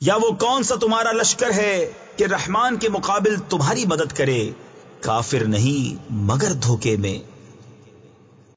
یا وہ کون سا تمہارا لشکر ہے کہ رحمان کے مقابل تمہاری مدد کرے؟ کافر نہیں، مگر دھوکے میں۔